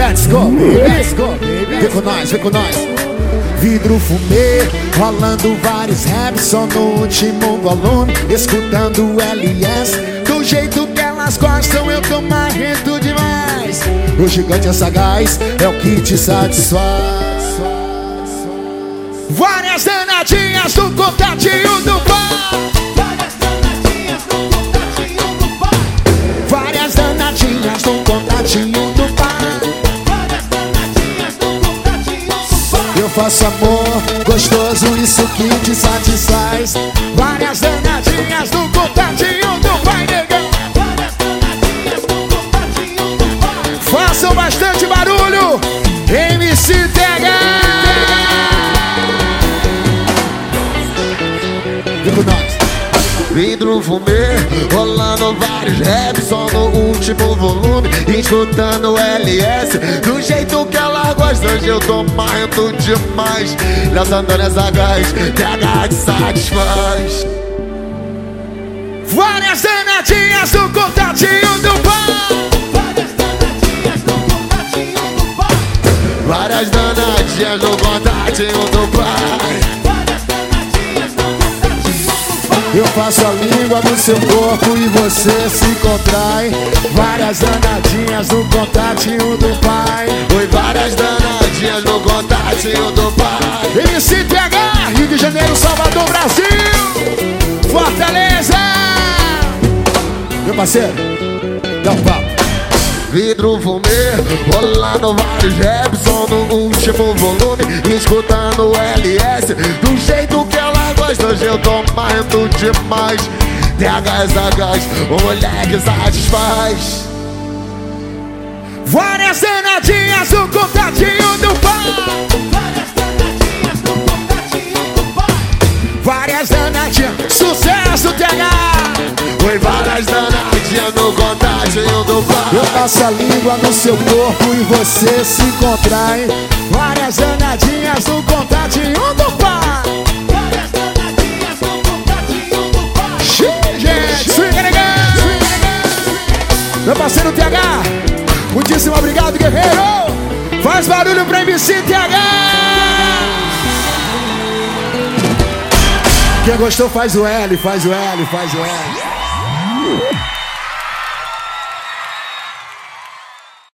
Let's go. Let's go, baby. Vem com nós, vem com nós. Vidro fumê, rolando vários raps Só no último volume, escutando LS Do jeito que elas gostam, eu tô marrento demais O gigante é sagaz, é o que te satisfaz Várias danadinhas no contatinho do bar faço amor. Gostoso, isso que te satisfaz. Várias danadinhas no contatinho do pai negão. Várias danadinhas no contatinho do bar. Façam bastante barulho. MCTH Vidro fumê, rolando vários raps Só no último volume, escutando LS Do jeito que ela gosta, hoje eu tô marrendo demais. Lançando nessa gás, TH te satisfaz. Várias danadinhas no contatinho do bar Várias danadinhas no contatinho do bar. Várias danadinhas no contatinho do pai Eu faço a língua no seu corpo e você se contrai. Várias danadinhas no contatinho do pai. Oi, várias danadinhas no contatinho do pai. MCTH, Rio de Janeiro, Salvador, Brasil. Fortaleza. Meu parceiro, dá um papo. Vidro fumê, rolando vários raps no último volume, escutando LS Do jeito que hoje eu tô marrendo demais. TH sagaz, o moleque satisfaz. Várias danadinhas no contatinho do pai Várias danadinhas no contatinho do bar. Várias danadinhas, sucesso TH Oi, várias danadinhas no contatinho do Eu pai passo a língua no seu corpo e você se contrai. Várias danadinhas no Meu parceiro TH Muitíssimo obrigado, guerreiro. Faz barulho pra MC TH Quem gostou faz o L, faz o L, faz o L